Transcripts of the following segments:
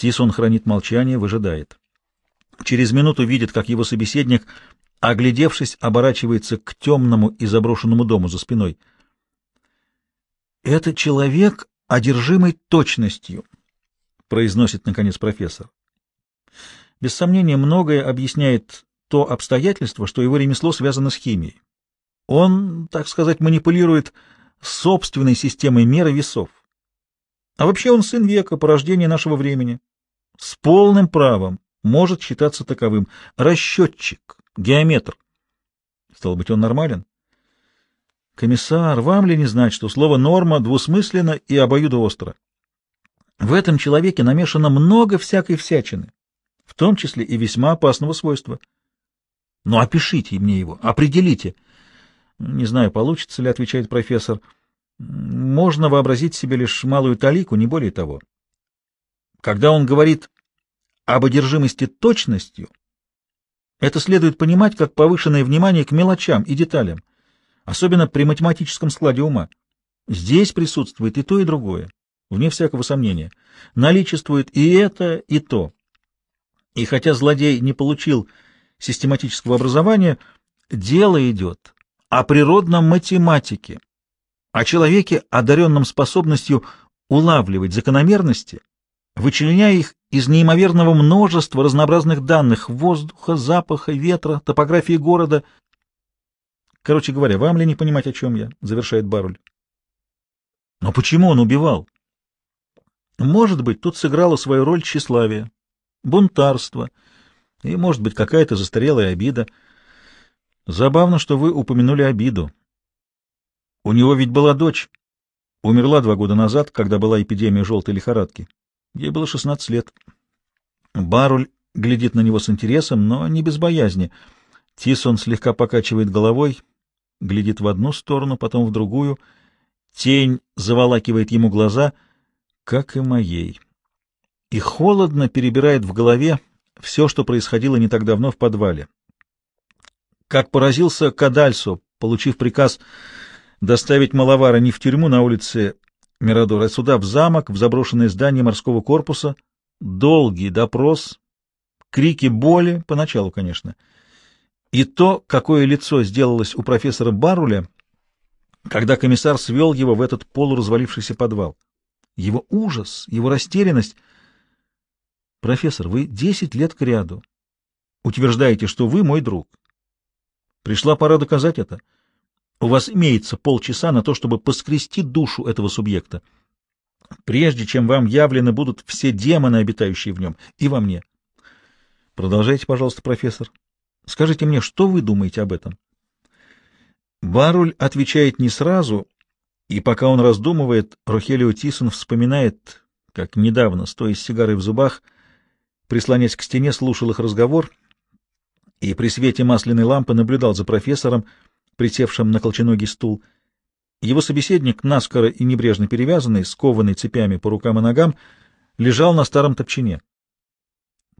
Тисон хранит молчание, выжидает. Через минуту видит, как его собеседник, оглядевшись, оборачивается к темному и заброшенному дому за спиной. «Это человек, одержимый точностью», — произносит, наконец, профессор. Без сомнения, многое объясняет то обстоятельство, что его ремесло связано с химией. Он, так сказать, манипулирует собственной системой меры весов. А вообще он сын века, порождение нашего времени. С полным правом может считаться таковым. Расчетчик, геометр. Стало быть, он нормален? Комиссар, вам ли не знать, что слово «норма» двусмысленно и обоюдоостро? В этом человеке намешано много всякой всячины, в том числе и весьма опасного свойства. Ну, опишите мне его, определите. Не знаю, получится ли, отвечает профессор. Можно вообразить себе лишь малую талику, не более того. Когда он говорит об одержимости точностью, это следует понимать как повышенное внимание к мелочам и деталям, особенно при математическом складе ума. Здесь присутствует и то, и другое, вне всякого сомнения. Наличествует и это, и то. И хотя злодей не получил систематического образования, дело идет о природном математике, о человеке, одаренном способностью улавливать закономерности вычленяя их из неимоверного множества разнообразных данных — воздуха, запаха, ветра, топографии города. Короче говоря, вам ли не понимать, о чем я? — завершает Баруль. Но почему он убивал? Может быть, тут сыграла свою роль тщеславие, бунтарство и, может быть, какая-то застарелая обида. Забавно, что вы упомянули обиду. У него ведь была дочь. Умерла два года назад, когда была эпидемия желтой лихорадки. Ей было шестнадцать лет. Баруль глядит на него с интересом, но не без боязни. Тисон слегка покачивает головой, глядит в одну сторону, потом в другую. Тень заволакивает ему глаза, как и моей. И холодно перебирает в голове все, что происходило не так давно в подвале. Как поразился Кадальсо, получив приказ доставить Малавара не в тюрьму на улице Мирадора сюда, в замок, в заброшенное здание морского корпуса. Долгий допрос, крики боли, поначалу, конечно. И то, какое лицо сделалось у профессора Баруля, когда комиссар свел его в этот полуразвалившийся подвал. Его ужас, его растерянность. «Профессор, вы десять лет кряду. Утверждаете, что вы мой друг. Пришла пора доказать это». У вас имеется полчаса на то, чтобы поскрести душу этого субъекта, прежде чем вам явлены будут все демоны, обитающие в нем, и во мне. Продолжайте, пожалуйста, профессор. Скажите мне, что вы думаете об этом? Баруль отвечает не сразу, и пока он раздумывает, Рухелио Тисон вспоминает, как недавно, стоя с сигарой в зубах, прислонясь к стене, слушал их разговор и при свете масляной лампы наблюдал за профессором, присевшим на колченогий стул. Его собеседник, наскоро и небрежно перевязанный, скованный цепями по рукам и ногам, лежал на старом топчине.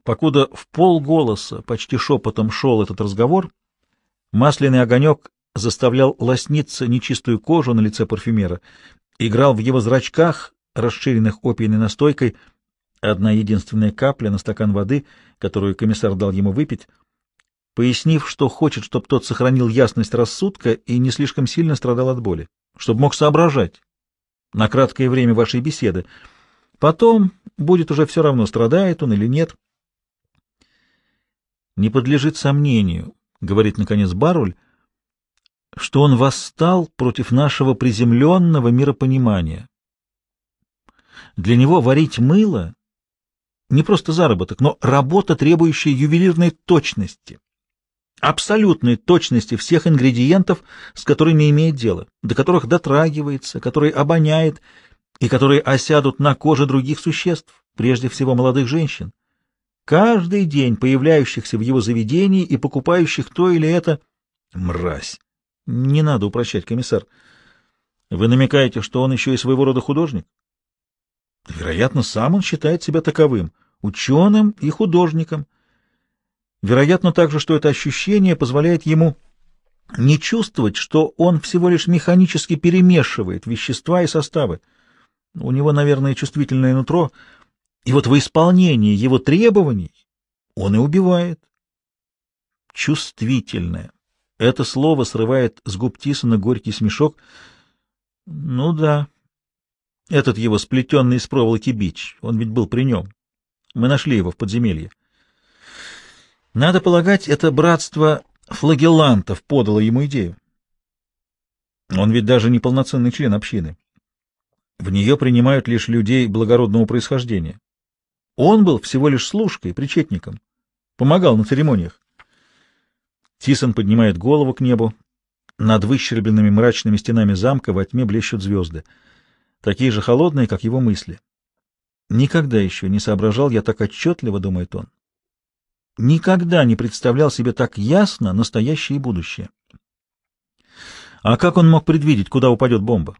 Покуда в полголоса, почти шепотом шел этот разговор, масляный огонек заставлял лосниться нечистую кожу на лице парфюмера, играл в его зрачках, расширенных опийной настойкой, одна единственная капля на стакан воды, которую комиссар дал ему выпить — пояснив, что хочет, чтобы тот сохранил ясность рассудка и не слишком сильно страдал от боли, чтобы мог соображать на краткое время вашей беседы. Потом будет уже все равно, страдает он или нет. Не подлежит сомнению, — говорит, наконец, Баруль, — что он восстал против нашего приземленного миропонимания. Для него варить мыло — не просто заработок, но работа, требующая ювелирной точности абсолютной точности всех ингредиентов, с которыми имеет дело, до которых дотрагивается, которые обоняет и которые осядут на коже других существ, прежде всего молодых женщин, каждый день появляющихся в его заведении и покупающих то или это. Мразь! Не надо упрощать, комиссар. Вы намекаете, что он еще и своего рода художник? Вероятно, сам он считает себя таковым, ученым и художником — Вероятно также, что это ощущение позволяет ему не чувствовать, что он всего лишь механически перемешивает вещества и составы. У него, наверное, чувствительное нутро. И вот в исполнении его требований он и убивает. Чувствительное. Это слово срывает с губ Тисона горький смешок. Ну да, этот его сплетенный из проволоки бич, он ведь был при нем. Мы нашли его в подземелье. Надо полагать, это братство флагеллантов подало ему идею. Он ведь даже не полноценный член общины. В нее принимают лишь людей благородного происхождения. Он был всего лишь служкой, причетником. Помогал на церемониях. Тисон поднимает голову к небу. Над выщербленными мрачными стенами замка во тьме блещут звезды такие же холодные, как его мысли. Никогда еще не соображал я так отчетливо, думает он. Никогда не представлял себе так ясно настоящее и будущее. А как он мог предвидеть, куда упадет бомба?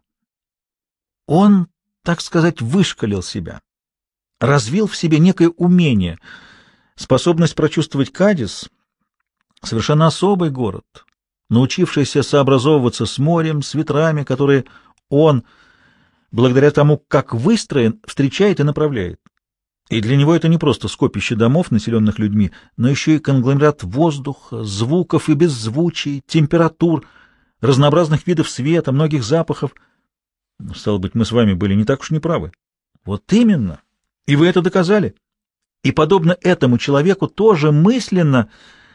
Он, так сказать, вышкалил себя, развил в себе некое умение, способность прочувствовать Кадис — совершенно особый город, научившийся сообразовываться с морем, с ветрами, которые он — благодаря тому, как выстроен, встречает и направляет. И для него это не просто скопище домов, населенных людьми, но еще и конгломерат воздуха, звуков и беззвучий, температур, разнообразных видов света, многих запахов. Стало быть, мы с вами были не так уж неправы. Вот именно. И вы это доказали. И, подобно этому человеку, тоже мысленно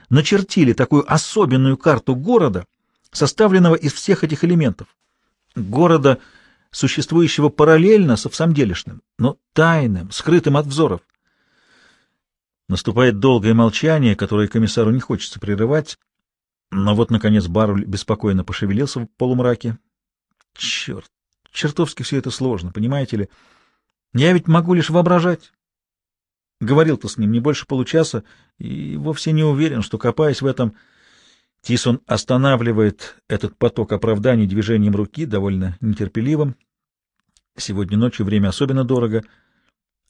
начертили такую особенную карту города, составленного из всех этих элементов. Города — существующего параллельно со всамделишным, но тайным, скрытым от взоров. Наступает долгое молчание, которое комиссару не хочется прерывать, но вот, наконец, Баруль беспокойно пошевелился в полумраке. Черт, чертовски все это сложно, понимаете ли? Я ведь могу лишь воображать. Говорил-то с ним не больше получаса, и вовсе не уверен, что, копаясь в этом, Тисон останавливает этот поток оправданий движением руки, довольно нетерпеливым. Сегодня ночью время особенно дорого.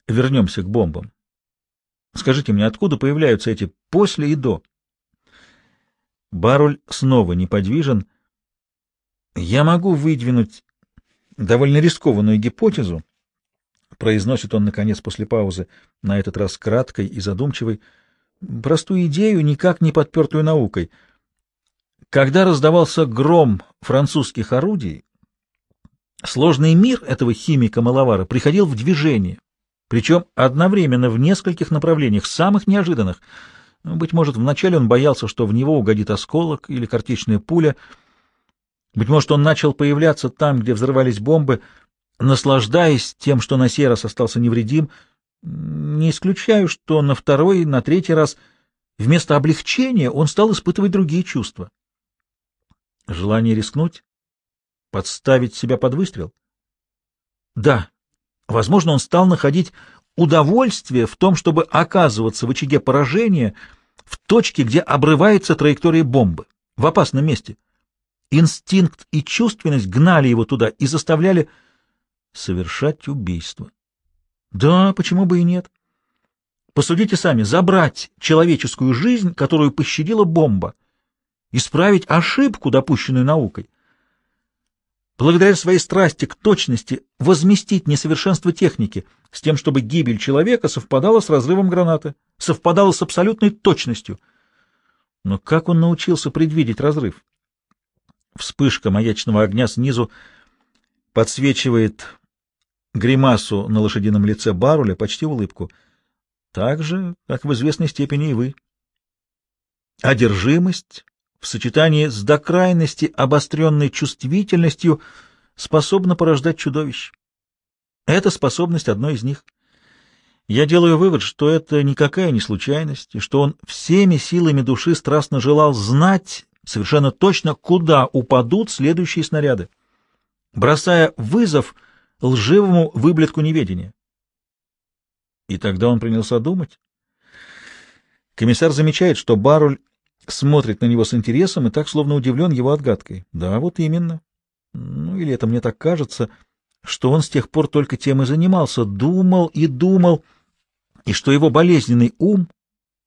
Вернемся к бомбам. Скажите мне, откуда появляются эти после и до? Баруль снова неподвижен. Я могу выдвинуть довольно рискованную гипотезу, произносит он, наконец, после паузы, на этот раз краткой и задумчивой, простую идею, никак не подпертую наукой. Когда раздавался гром французских орудий, Сложный мир этого химика-маловара приходил в движение, причем одновременно в нескольких направлениях, самых неожиданных. Быть может, вначале он боялся, что в него угодит осколок или картечная пуля. Быть может, он начал появляться там, где взрывались бомбы, наслаждаясь тем, что на сей раз остался невредим. Не исключаю, что на второй, на третий раз вместо облегчения он стал испытывать другие чувства. Желание рискнуть, Подставить себя под выстрел? Да. Возможно, он стал находить удовольствие в том, чтобы оказываться в очаге поражения в точке, где обрывается траектория бомбы, в опасном месте. Инстинкт и чувственность гнали его туда и заставляли совершать убийство. Да, почему бы и нет? Посудите сами, забрать человеческую жизнь, которую пощадила бомба, исправить ошибку, допущенную наукой благодаря своей страсти к точности, возместить несовершенство техники с тем, чтобы гибель человека совпадала с разрывом гранаты, совпадала с абсолютной точностью. Но как он научился предвидеть разрыв? Вспышка маячного огня снизу подсвечивает гримасу на лошадином лице Баруля, почти улыбку. Так же, как в известной степени и вы. Одержимость в сочетании с до крайности обостренной чувствительностью способна порождать чудовищ. Эта способность одной из них. Я делаю вывод, что это никакая не случайность, и что он всеми силами души страстно желал знать совершенно точно, куда упадут следующие снаряды, бросая вызов лживому выблетку неведения. И тогда он принялся думать. Комиссар замечает, что Баруль смотрит на него с интересом и так словно удивлен его отгадкой. Да, вот именно. Ну, или это мне так кажется, что он с тех пор только тем и занимался, думал и думал, и что его болезненный ум,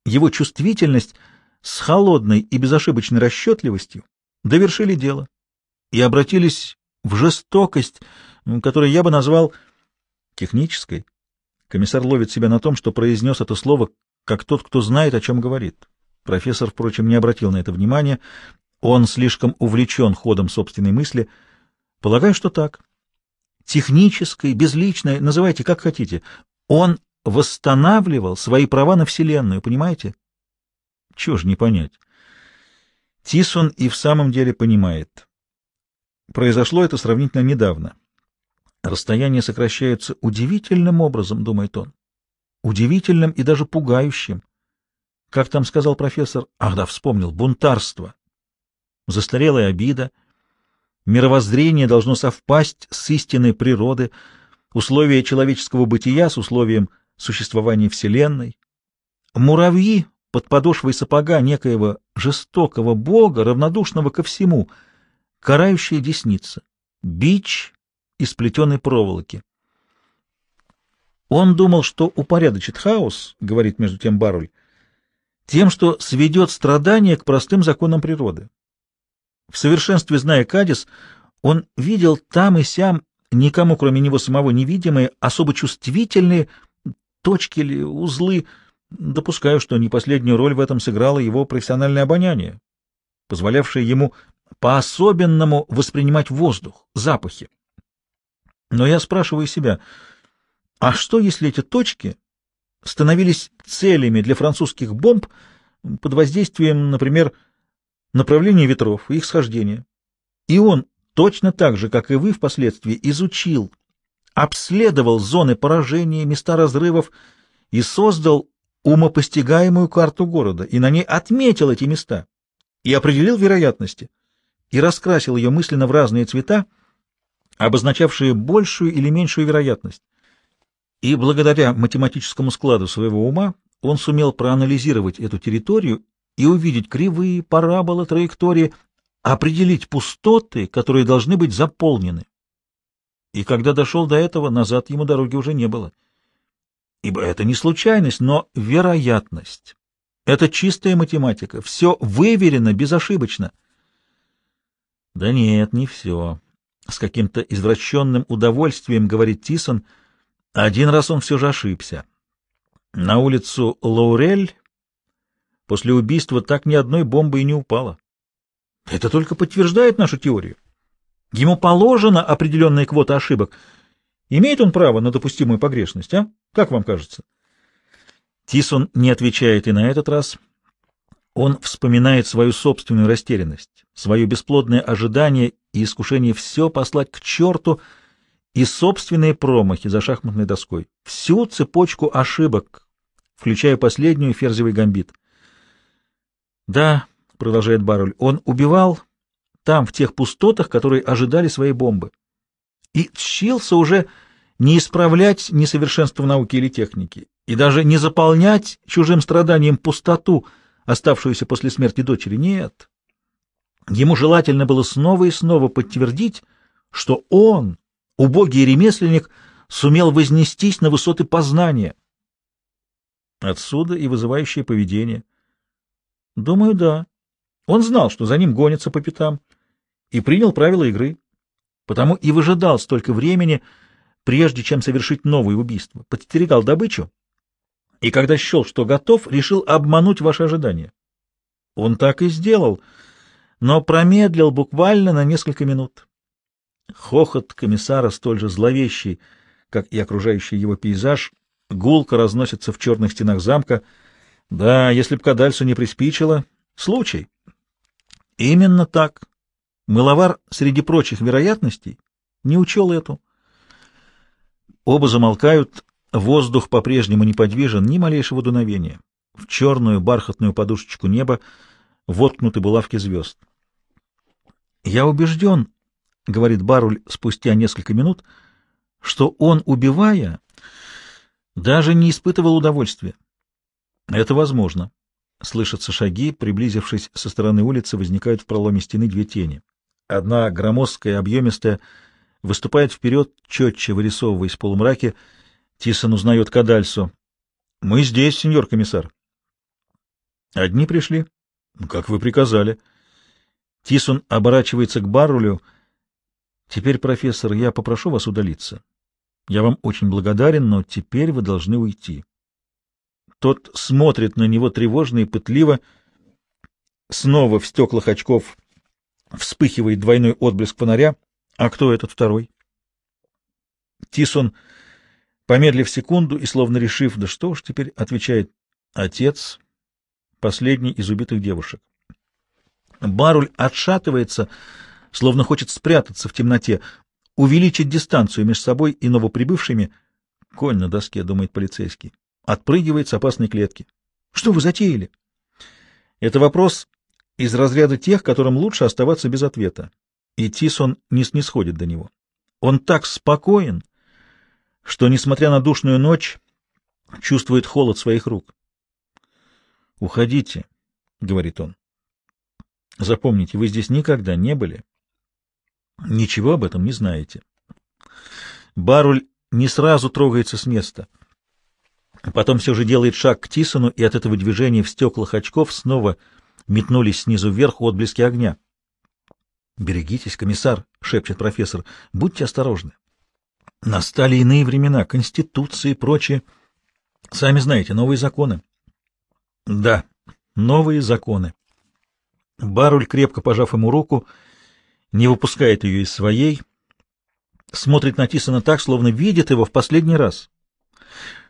его чувствительность с холодной и безошибочной расчетливостью довершили дело и обратились в жестокость, которую я бы назвал технической. Комиссар ловит себя на том, что произнес это слово, как тот, кто знает, о чем говорит. Профессор, впрочем, не обратил на это внимания. Он слишком увлечен ходом собственной мысли. Полагаю, что так. Технической, безличной, называйте как хотите. Он восстанавливал свои права на Вселенную, понимаете? Чего ж не понять? Тисон и в самом деле понимает. Произошло это сравнительно недавно. Расстояния сокращаются удивительным образом, думает он. Удивительным и даже пугающим. Как там сказал профессор? Ах да, вспомнил. Бунтарство. Застарелая обида. Мировоззрение должно совпасть с истинной природы, условия человеческого бытия с условием существования Вселенной. Муравьи под подошвой сапога некоего жестокого бога, равнодушного ко всему, карающая десница, бич из плетеной проволоки. Он думал, что упорядочит хаос, — говорит между тем Баруль, — тем, что сведет страдания к простым законам природы. В совершенстве зная Кадис, он видел там и сям, никому кроме него самого невидимые, особо чувствительные точки или узлы. Допускаю, что не последнюю роль в этом сыграло его профессиональное обоняние, позволявшее ему по-особенному воспринимать воздух, запахи. Но я спрашиваю себя, а что, если эти точки становились целями для французских бомб под воздействием, например, направления ветров и их схождения? И он точно так же, как и вы впоследствии, изучил, обследовал зоны поражения, места разрывов и создал умопостигаемую карту города, и на ней отметил эти места, и определил вероятности, и раскрасил ее мысленно в разные цвета, обозначавшие большую или меньшую вероятность. И благодаря математическому складу своего ума он сумел проанализировать эту территорию и увидеть кривые, параболы, траектории, определить пустоты, которые должны быть заполнены. И когда дошел до этого, назад ему дороги уже не было. Ибо это не случайность, но вероятность. Это чистая математика, все выверено безошибочно. Да нет, не все с каким-то извращенным удовольствием, говорит Тисон, один раз он все же ошибся. На улицу Лаурель после убийства так ни одной бомбы и не упало. Это только подтверждает нашу теорию. Ему положена определенная квота ошибок. Имеет он право на допустимую погрешность, а? Как вам кажется? Тисон не отвечает и на этот раз. Он вспоминает свою собственную растерянность, свое бесплодное ожидание и искушение все послать к черту и собственные промахи за шахматной доской, всю цепочку ошибок, включая последнюю ферзевый гамбит. «Да», — продолжает Баруль, — «он убивал там, в тех пустотах, которые ожидали своей бомбы, и тщился уже не исправлять несовершенство науки или техники, и даже не заполнять чужим страданием пустоту, оставшуюся после смерти дочери. Нет, Ему желательно было снова и снова подтвердить, что он, убогий ремесленник, сумел вознестись на высоты познания. Отсюда и вызывающее поведение. Думаю, да. Он знал, что за ним гонится по пятам, и принял правила игры. Потому и выжидал столько времени, прежде чем совершить новое убийство. Подстерегал добычу, и когда счел, что готов, решил обмануть ваши ожидания. Он так и сделал — но промедлил буквально на несколько минут. Хохот комиссара столь же зловещий, как и окружающий его пейзаж, гулко разносится в черных стенах замка. Да, если б Кадальсу не приспичило, случай. Именно так. Мыловар среди прочих вероятностей не учел эту. Оба замолкают, воздух по-прежнему неподвижен, ни малейшего дуновения. В черную бархатную подушечку неба воткнуты булавки звезд. «Я убежден», — говорит Баруль спустя несколько минут, — «что он, убивая, даже не испытывал удовольствия». «Это возможно». Слышатся шаги, приблизившись со стороны улицы, возникают в проломе стены две тени. Одна, громоздкая, объемистая, выступает вперед, четче вырисовываясь в полумраке. Тисон узнает Кадальсу. «Мы здесь, сеньор комиссар». «Одни пришли?» «Как вы приказали». Тисон оборачивается к Баррулю. «Теперь, профессор, я попрошу вас удалиться. Я вам очень благодарен, но теперь вы должны уйти. Тот смотрит на него тревожно и пытливо. Снова в стеклах очков вспыхивает двойной отблеск фонаря. А кто этот второй? Тисон, помедлив секунду и словно решив, да что уж теперь, отвечает отец, последний из убитых девушек. Баруль отшатывается, словно хочет спрятаться в темноте, увеличить дистанцию между собой и новоприбывшими. Конь на доске, думает полицейский. Отпрыгивает с опасной клетки. Что вы затеяли? Это вопрос из разряда тех, которым лучше оставаться без ответа. И Тисон не снисходит до него. Он так спокоен, что, несмотря на душную ночь, чувствует холод своих рук. «Уходите», — говорит он. «Запомните, вы здесь никогда не были. Ничего об этом не знаете». Баруль не сразу трогается с места. Потом все же делает шаг к Тисону, и от этого движения в стеклах очков снова метнулись снизу вверх отблески огня. «Берегитесь, комиссар», — шепчет профессор, — «будьте осторожны. Настали иные времена, конституции и прочее. Сами знаете, новые законы. Да, новые законы. Баруль, крепко пожав ему руку, не выпускает ее из своей, смотрит на Тисона так, словно видит его в последний раз.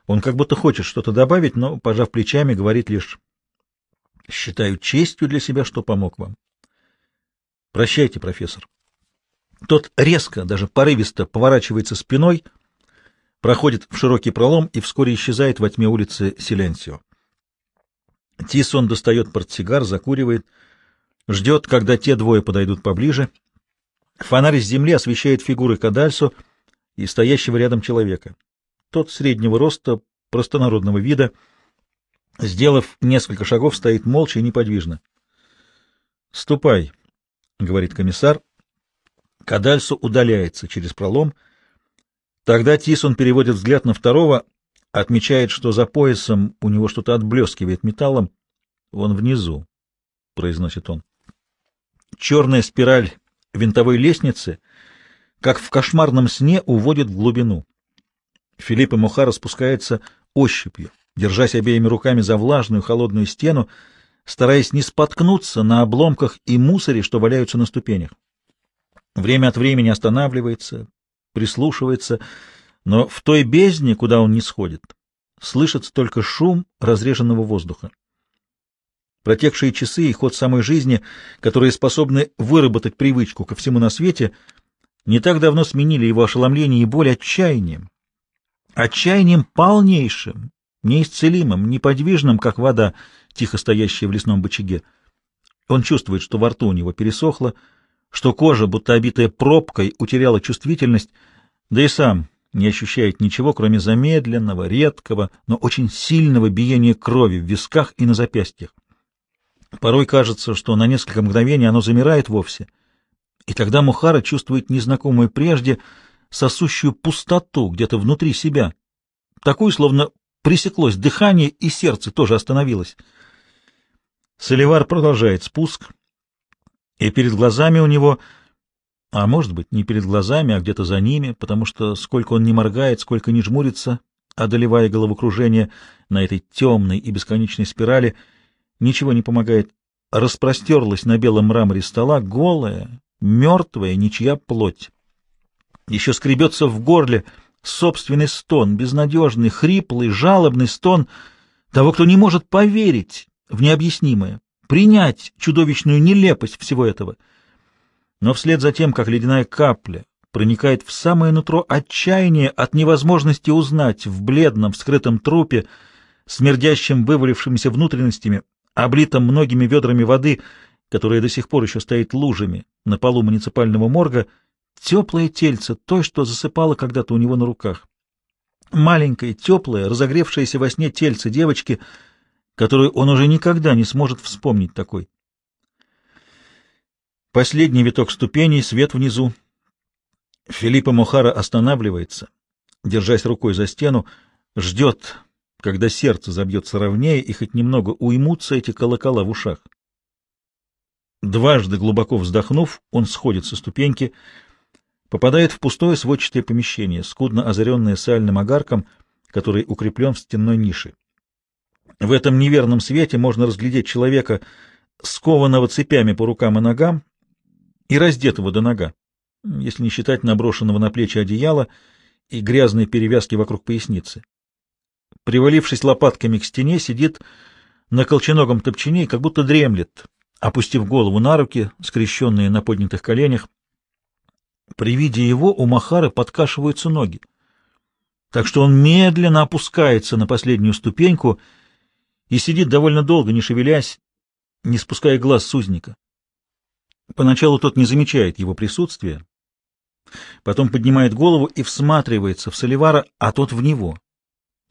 Он как будто хочет что-то добавить, но, пожав плечами, говорит лишь «Считаю честью для себя, что помог вам». «Прощайте, профессор». Тот резко, даже порывисто поворачивается спиной, проходит в широкий пролом и вскоре исчезает во тьме улицы Силенсио. Тисон достает портсигар, закуривает, ждет, когда те двое подойдут поближе. Фонарь с земли освещает фигуры Кадальсо и стоящего рядом человека. Тот среднего роста, простонародного вида, сделав несколько шагов, стоит молча и неподвижно. — Ступай, — говорит комиссар. Кадальсо удаляется через пролом. Тогда Тисон переводит взгляд на второго, отмечает, что за поясом у него что-то отблескивает металлом. Он внизу, — произносит он. Черная спираль винтовой лестницы, как в кошмарном сне, уводит в глубину. Филипп и Мухара спускается ощупью, держась обеими руками за влажную холодную стену, стараясь не споткнуться на обломках и мусоре, что валяются на ступенях. Время от времени останавливается, прислушивается, но в той бездне, куда он не сходит, слышится только шум разреженного воздуха. Протекшие часы и ход самой жизни, которые способны выработать привычку ко всему на свете, не так давно сменили его ошеломление и боль отчаянием. Отчаянием полнейшим, неисцелимым, неподвижным, как вода, тихо стоящая в лесном бочаге. Он чувствует, что во рту у него пересохло, что кожа, будто обитая пробкой, утеряла чувствительность, да и сам не ощущает ничего, кроме замедленного, редкого, но очень сильного биения крови в висках и на запястьях. Порой кажется, что на несколько мгновений оно замирает вовсе, и тогда Мухара чувствует незнакомую прежде сосущую пустоту где-то внутри себя, такую, словно пресеклось дыхание, и сердце тоже остановилось. Соливар продолжает спуск, и перед глазами у него, а может быть, не перед глазами, а где-то за ними, потому что сколько он не моргает, сколько не жмурится, одолевая головокружение на этой темной и бесконечной спирали, ничего не помогает, распростерлась на белом мраморе стола голая, мертвая, ничья плоть. Еще скребется в горле собственный стон, безнадежный, хриплый, жалобный стон того, кто не может поверить в необъяснимое, принять чудовищную нелепость всего этого. Но вслед за тем, как ледяная капля проникает в самое нутро отчаяния от невозможности узнать в бледном вскрытом трупе, смердящим вывалившимися внутренностями, облитом многими ведрами воды, которая до сих пор еще стоит лужами на полу муниципального морга, теплое тельце, то, что засыпало когда-то у него на руках. Маленькое, теплое, разогревшееся во сне тельце девочки — которую он уже никогда не сможет вспомнить такой. Последний виток ступеней, свет внизу. Филиппа Мохара останавливается, держась рукой за стену, ждет, когда сердце забьется ровнее и хоть немного уймутся эти колокола в ушах. Дважды глубоко вздохнув, он сходит со ступеньки, попадает в пустое сводчатое помещение, скудно озаренное сальным огарком, который укреплен в стенной нише. В этом неверном свете можно разглядеть человека, скованного цепями по рукам и ногам и раздетого до нога, если не считать наброшенного на плечи одеяла и грязной перевязки вокруг поясницы. Привалившись лопатками к стене, сидит на колченогом топчине и как будто дремлет, опустив голову на руки, скрещенные на поднятых коленях. При виде его у Махары подкашиваются ноги, так что он медленно опускается на последнюю ступеньку и сидит довольно долго, не шевелясь, не спуская глаз с узника. Поначалу тот не замечает его присутствия, потом поднимает голову и всматривается в Соливара, а тот в него.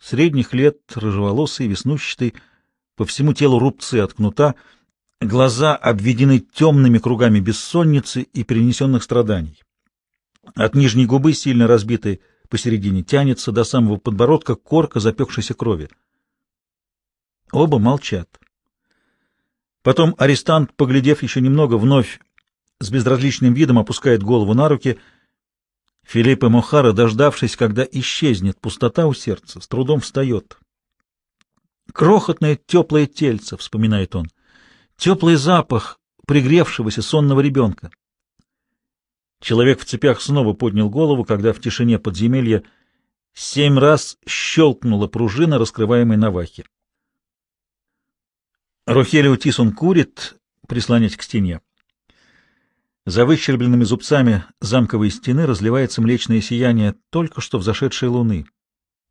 Средних лет, рыжеволосый, веснущатый, по всему телу рубцы от кнута, глаза обведены темными кругами бессонницы и перенесенных страданий. От нижней губы, сильно разбитой посередине, тянется до самого подбородка корка запекшейся крови. Оба молчат. Потом арестант, поглядев еще немного, вновь с безразличным видом опускает голову на руки. Филипп и Мохара, дождавшись, когда исчезнет пустота у сердца, с трудом встает. «Крохотное теплое тельце», — вспоминает он, — «теплый запах пригревшегося сонного ребенка». Человек в цепях снова поднял голову, когда в тишине подземелья семь раз щелкнула пружина, раскрываемой навахи. Рохелио Тисон курит, прислонясь к стене. За выщербленными зубцами замковой стены разливается млечное сияние только что взошедшей луны,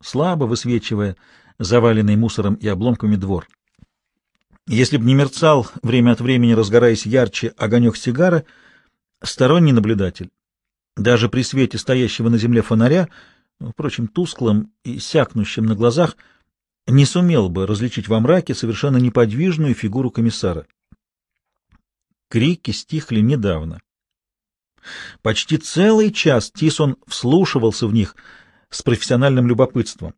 слабо высвечивая заваленный мусором и обломками двор. Если б не мерцал, время от времени разгораясь ярче, огонек сигары, сторонний наблюдатель, даже при свете стоящего на земле фонаря, впрочем, тусклым и сякнущим на глазах, не сумел бы различить во мраке совершенно неподвижную фигуру комиссара. Крики стихли недавно. Почти целый час Тисон вслушивался в них с профессиональным любопытством.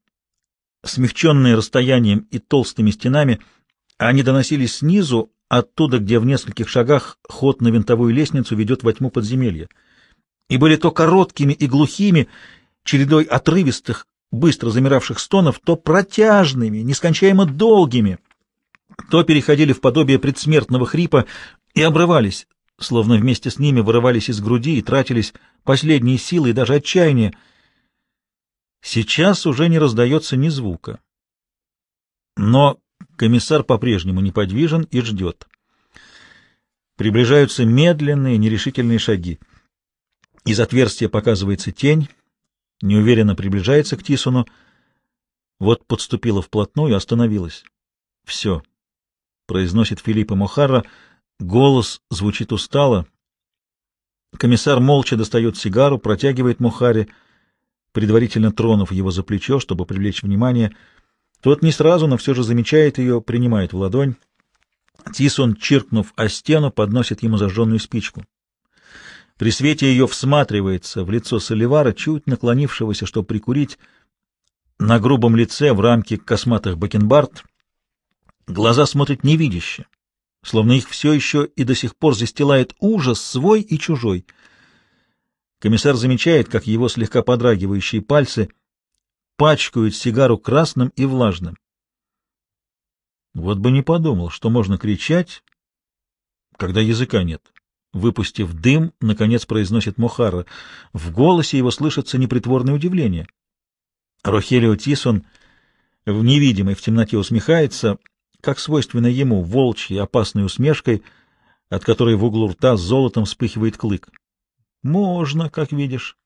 Смягченные расстоянием и толстыми стенами, они доносились снизу, оттуда, где в нескольких шагах ход на винтовую лестницу ведет во тьму подземелья, и были то короткими и глухими, чередой отрывистых, быстро замиравших стонов, то протяжными, нескончаемо долгими, то переходили в подобие предсмертного хрипа и обрывались, словно вместе с ними вырывались из груди и тратились последние силы и даже отчаяние. Сейчас уже не раздается ни звука. Но комиссар по-прежнему неподвижен и ждет. Приближаются медленные, нерешительные шаги. Из отверстия показывается тень, неуверенно приближается к Тисону. Вот подступила вплотную остановилась. — Все, — произносит Филиппа Мохарра, — Голос звучит устало. Комиссар молча достает сигару, протягивает Мухаре, предварительно тронув его за плечо, чтобы привлечь внимание. Тот не сразу, но все же замечает ее, принимает в ладонь. Тисон, чиркнув о стену, подносит ему зажженную спичку. При свете ее всматривается в лицо Соливара, чуть наклонившегося, чтобы прикурить. На грубом лице в рамке косматых бакенбард глаза смотрят невидяще, словно их все еще и до сих пор застилает ужас свой и чужой. Комиссар замечает, как его слегка подрагивающие пальцы пачкают сигару красным и влажным. Вот бы не подумал, что можно кричать, когда языка нет. Выпустив дым, наконец произносит Мохара. В голосе его слышится непритворное удивление. Рохелио Тисон в невидимой в темноте усмехается, как свойственно ему, волчьей опасной усмешкой, от которой в углу рта с золотом вспыхивает клык. Можно, как видишь.